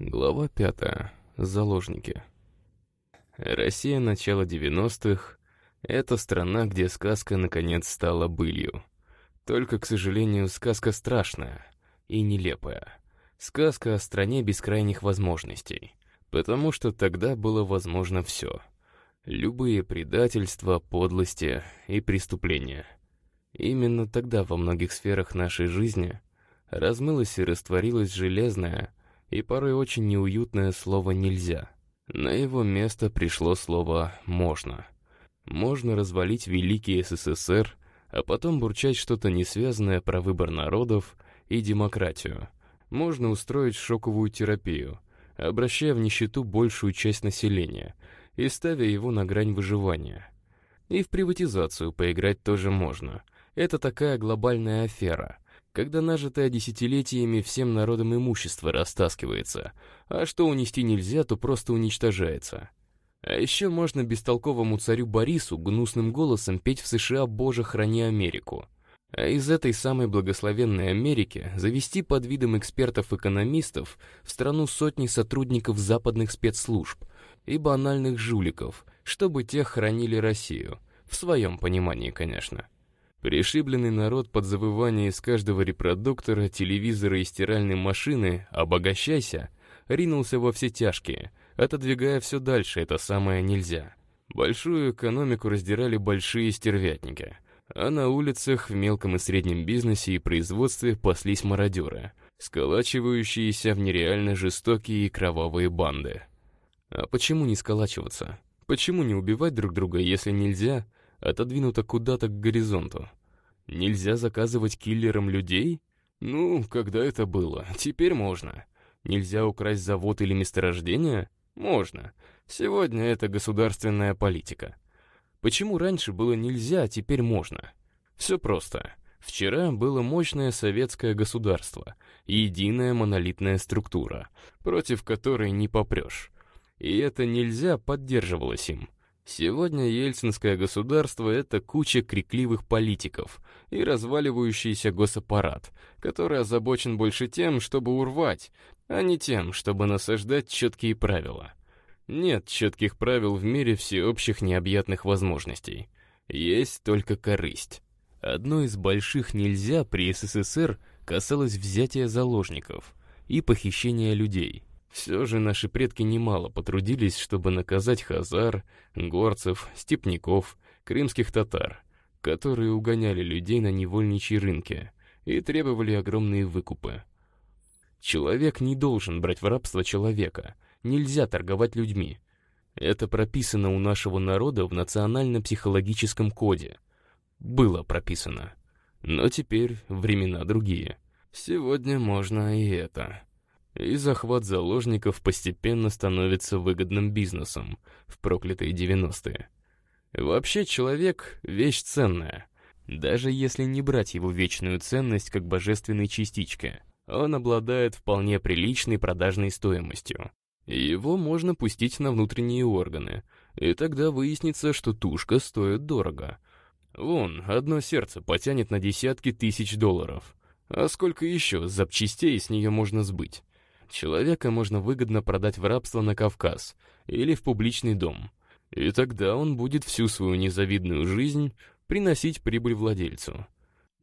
Глава пятая. Заложники. Россия начала 90-х — это страна, где сказка наконец стала былью. Только, к сожалению, сказка страшная и нелепая. Сказка о стране бескрайних возможностей. Потому что тогда было возможно все. Любые предательства, подлости и преступления. Именно тогда во многих сферах нашей жизни размылось и растворилось железное и порой очень неуютное слово «нельзя». На его место пришло слово «можно». Можно развалить великий СССР а потом бурчать что-то несвязанное про выбор народов и демократию. Можно устроить шоковую терапию, обращая в нищету большую часть населения и ставя его на грань выживания. И в приватизацию поиграть тоже можно. Это такая глобальная афера, когда нажитое десятилетиями всем народом имущество растаскивается, а что унести нельзя, то просто уничтожается. А еще можно бестолковому царю Борису гнусным голосом петь в США «Боже, храни Америку». А из этой самой благословенной Америки завести под видом экспертов-экономистов в страну сотни сотрудников западных спецслужб и банальных жуликов, чтобы те хранили Россию. В своем понимании, конечно. Пришибленный народ под завывание из каждого репродуктора, телевизора и стиральной машины «Обогащайся» ринулся во все тяжкие – отодвигая все дальше это самое «нельзя». Большую экономику раздирали большие стервятники, а на улицах, в мелком и среднем бизнесе и производстве паслись мародеры, сколачивающиеся в нереально жестокие и кровавые банды. А почему не сколачиваться? Почему не убивать друг друга, если нельзя, отодвинуто куда-то к горизонту? Нельзя заказывать киллерам людей? Ну, когда это было? Теперь можно. Нельзя украсть завод или месторождение? Можно. Сегодня это государственная политика. Почему раньше было нельзя, а теперь можно? Все просто. Вчера было мощное советское государство, единая монолитная структура, против которой не попрешь. И это нельзя поддерживалось им. Сегодня ельцинское государство — это куча крикливых политиков и разваливающийся госаппарат, который озабочен больше тем, чтобы урвать, а не тем, чтобы насаждать четкие правила. Нет четких правил в мире всеобщих необъятных возможностей. Есть только корысть. Одно из больших нельзя при СССР касалось взятия заложников и похищения людей. Все же наши предки немало потрудились, чтобы наказать хазар, горцев, степняков, крымских татар, которые угоняли людей на невольничьи рынки и требовали огромные выкупы. Человек не должен брать в рабство человека. Нельзя торговать людьми. Это прописано у нашего народа в национально-психологическом коде. Было прописано. Но теперь времена другие. Сегодня можно и это. И захват заложников постепенно становится выгодным бизнесом в проклятые 90-е. Вообще человек — вещь ценная, даже если не брать его вечную ценность как божественной частички — он обладает вполне приличной продажной стоимостью. Его можно пустить на внутренние органы, и тогда выяснится, что тушка стоит дорого. Вон, одно сердце потянет на десятки тысяч долларов. А сколько еще запчастей с нее можно сбыть? Человека можно выгодно продать в рабство на Кавказ или в публичный дом. И тогда он будет всю свою незавидную жизнь приносить прибыль владельцу.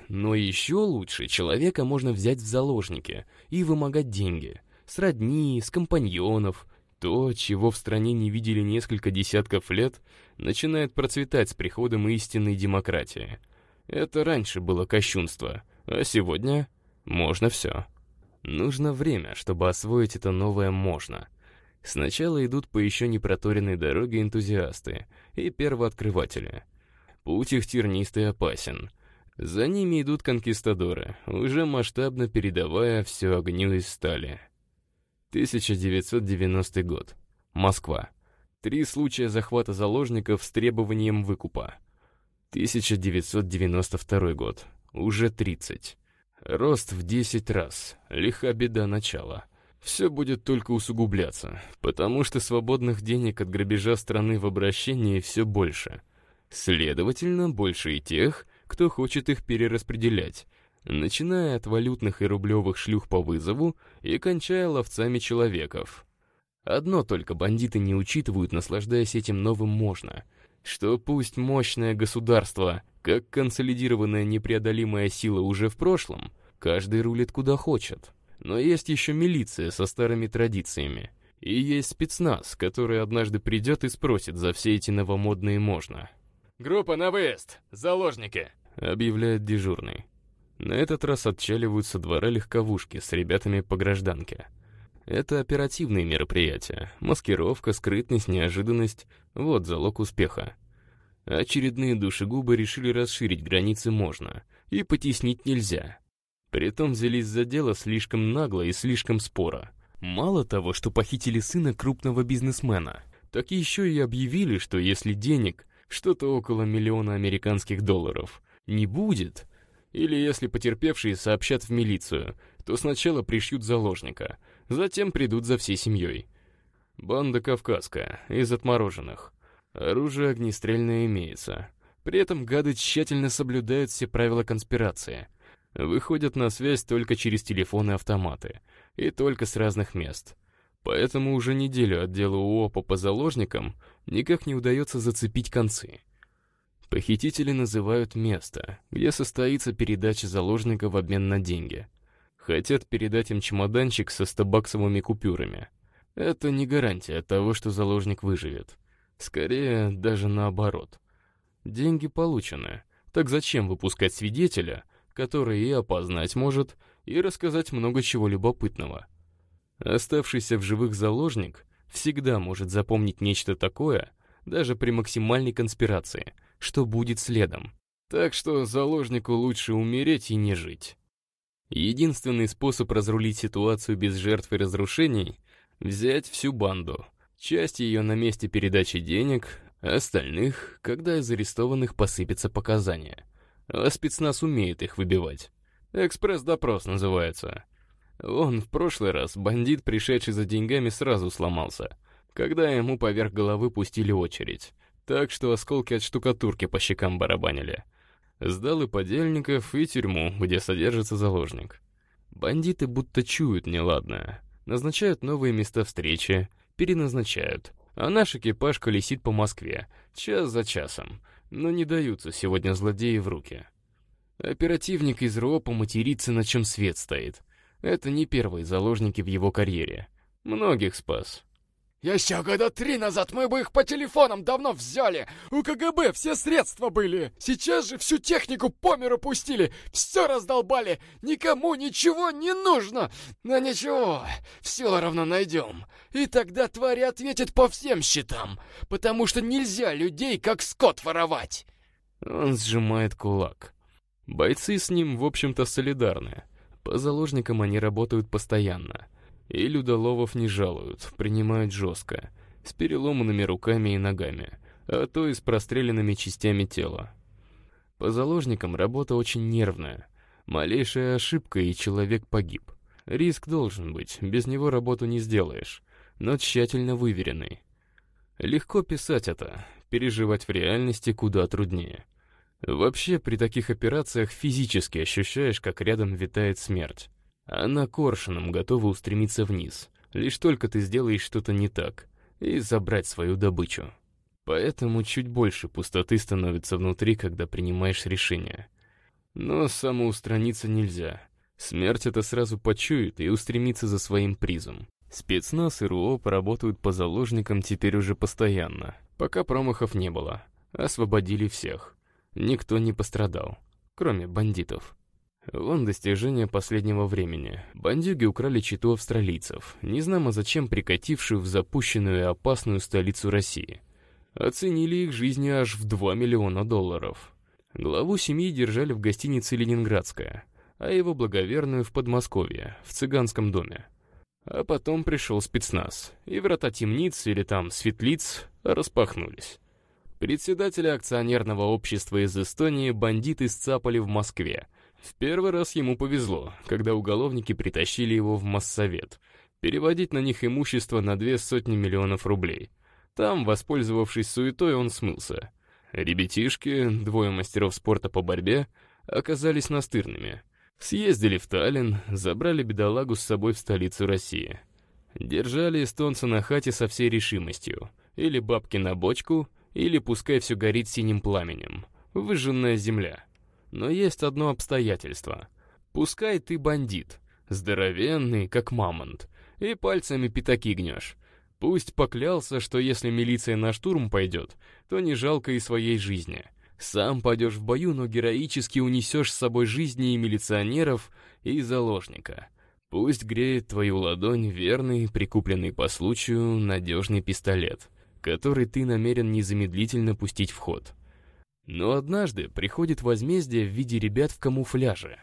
Но еще лучше человека можно взять в заложники и вымогать деньги. С родни, с компаньонов. То, чего в стране не видели несколько десятков лет, начинает процветать с приходом истинной демократии. Это раньше было кощунство, а сегодня можно все. Нужно время, чтобы освоить это новое «можно». Сначала идут по еще не проторенной дороге энтузиасты и первооткрыватели. Путь их тернистый опасен — за ними идут конкистадоры, уже масштабно передавая все огню из стали. 1990 год. Москва. Три случая захвата заложников с требованием выкупа. 1992 год. Уже 30. Рост в 10 раз. Лиха беда начала. Все будет только усугубляться, потому что свободных денег от грабежа страны в обращении все больше. Следовательно, больше и тех, кто хочет их перераспределять, начиная от валютных и рублевых шлюх по вызову и кончая ловцами человеков. Одно только бандиты не учитывают, наслаждаясь этим новым можно, что пусть мощное государство, как консолидированная непреодолимая сила уже в прошлом, каждый рулит куда хочет. Но есть еще милиция со старыми традициями. И есть спецназ, который однажды придет и спросит за все эти новомодные можно. «Группа на выезд! Заложники!» — объявляет дежурный. На этот раз отчаливают со двора легковушки с ребятами по гражданке. Это оперативные мероприятия. Маскировка, скрытность, неожиданность — вот залог успеха. Очередные душегубы решили расширить границы можно, и потеснить нельзя. Притом взялись за дело слишком нагло и слишком споро. Мало того, что похитили сына крупного бизнесмена, так еще и объявили, что если денег, что-то около миллиона американских долларов, не будет, или если потерпевшие сообщат в милицию, то сначала пришьют заложника, затем придут за всей семьей. Банда кавказская, из отмороженных. Оружие огнестрельное имеется. При этом гады тщательно соблюдают все правила конспирации. Выходят на связь только через телефоны автоматы. И только с разных мест. Поэтому уже неделю отделу УОПа по заложникам никак не удается зацепить концы. Похитители называют место, где состоится передача заложника в обмен на деньги. Хотят передать им чемоданчик со 100-баксовыми купюрами. Это не гарантия того, что заложник выживет. Скорее, даже наоборот. Деньги получены. Так зачем выпускать свидетеля, который и опознать может, и рассказать много чего любопытного? Оставшийся в живых заложник всегда может запомнить нечто такое, даже при максимальной конспирации — что будет следом. Так что заложнику лучше умереть и не жить. Единственный способ разрулить ситуацию без жертв и разрушений — взять всю банду, часть ее на месте передачи денег, остальных, когда из арестованных посыпятся показания. А спецназ умеет их выбивать. Экспресс-допрос называется. Он в прошлый раз бандит, пришедший за деньгами, сразу сломался, когда ему поверх головы пустили очередь так что осколки от штукатурки по щекам барабанили. Сдал и подельников, и тюрьму, где содержится заложник. Бандиты будто чуют неладное. Назначают новые места встречи, переназначают. А наш экипаж колесит по Москве, час за часом. Но не даются сегодня злодеи в руки. Оперативник из РОПа матерится, на чем свет стоит. Это не первые заложники в его карьере. Многих спас. Еще года три назад мы бы их по телефонам давно взяли. У КГБ все средства были. Сейчас же всю технику по миру пустили. Все раздолбали. Никому ничего не нужно. Но ничего, все равно найдем. И тогда твари ответят по всем счетам. Потому что нельзя людей как скот воровать. Он сжимает кулак. Бойцы с ним, в общем-то, солидарны. По заложникам они работают постоянно. И людоловов не жалуют, принимают жестко, с переломанными руками и ногами, а то и с простреленными частями тела. По заложникам работа очень нервная. Малейшая ошибка, и человек погиб. Риск должен быть, без него работу не сделаешь, но тщательно выверенный. Легко писать это, переживать в реальности куда труднее. Вообще, при таких операциях физически ощущаешь, как рядом витает смерть. Она коршуном готова устремиться вниз, лишь только ты сделаешь что-то не так, и забрать свою добычу. Поэтому чуть больше пустоты становится внутри, когда принимаешь решение. Но самоустраниться нельзя. Смерть это сразу почует и устремится за своим призом. Спецназ и РУО поработают по заложникам теперь уже постоянно, пока промахов не было. Освободили всех. Никто не пострадал, кроме бандитов. Вон достижение последнего времени. Бандюги украли читу австралийцев, незнамо зачем прикатившую в запущенную и опасную столицу России. Оценили их жизни аж в 2 миллиона долларов. Главу семьи держали в гостинице «Ленинградская», а его благоверную в Подмосковье, в цыганском доме. А потом пришел спецназ, и врата темниц или там светлиц распахнулись. Председателя акционерного общества из Эстонии бандиты сцапали в Москве — в первый раз ему повезло, когда уголовники притащили его в Моссовет, переводить на них имущество на две сотни миллионов рублей. Там, воспользовавшись суетой, он смылся. Ребятишки, двое мастеров спорта по борьбе, оказались настырными. Съездили в Таллин, забрали бедолагу с собой в столицу России. Держали эстонца на хате со всей решимостью. Или бабки на бочку, или пускай все горит синим пламенем. Выжженная земля. Но есть одно обстоятельство. Пускай ты бандит, здоровенный, как мамонт, и пальцами пятаки гнешь. Пусть поклялся, что если милиция на штурм пойдет, то не жалко и своей жизни. Сам пойдешь в бою, но героически унесешь с собой жизни и милиционеров, и заложника. Пусть греет твою ладонь верный, прикупленный по случаю, надежный пистолет, который ты намерен незамедлительно пустить в ход. Но однажды приходит возмездие в виде ребят в камуфляже.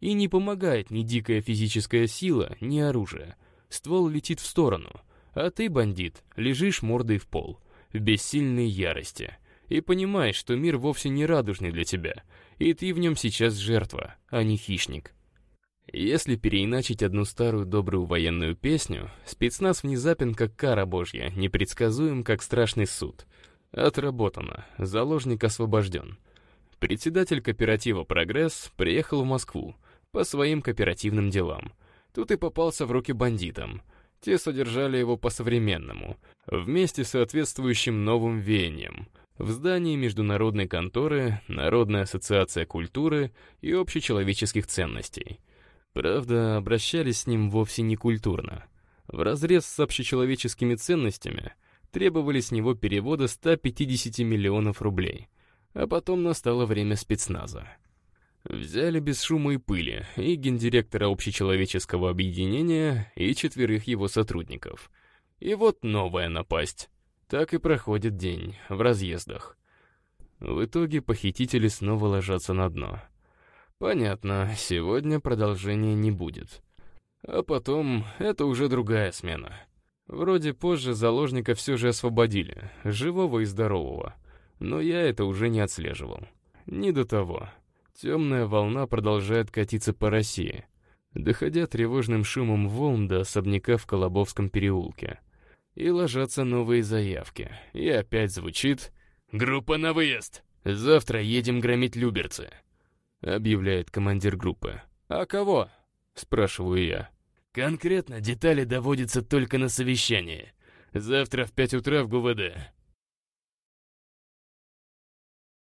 И не помогает ни дикая физическая сила, ни оружие. Ствол летит в сторону — а ты, бандит, лежишь мордой в пол, в бессильной ярости, и понимаешь, что мир вовсе не радужный для тебя, и ты в нем сейчас жертва, а не хищник. Если переиначить одну старую добрую военную песню, спецназ внезапен, как кара божья, непредсказуем, как страшный суд. Отработано, заложник освобожден. Председатель кооператива «Прогресс» приехал в Москву по своим кооперативным делам. Тут и попался в руки бандитам — те содержали его по-современному, вместе с соответствующим новым веянием, в здании международной конторы Народная ассоциация культуры и общечеловеческих ценностей. Правда, обращались с ним вовсе не культурно. Вразрез с общечеловеческими ценностями требовали с него перевода 150 миллионов рублей. А потом настало время спецназа. Взяли без шума и пыли и гендиректора общечеловеческого объединения, и четверых его сотрудников. И вот новая напасть. Так и проходит день, в разъездах. В итоге похитители снова ложатся на дно. Понятно, сегодня продолжения не будет. А потом, это уже другая смена. Вроде позже заложника все же освободили, живого и здорового. Но я это уже не отслеживал. Не до того. Темная волна продолжает катиться по России, доходя тревожным шумом волн до особняка в Колобовском переулке. И ложатся новые заявки. И опять звучит «Группа на выезд! Завтра едем громить Люберцы!» Объявляет командир группы. «А кого?» — спрашиваю я. «Конкретно детали доводятся только на совещании. Завтра в пять утра в ГУВД.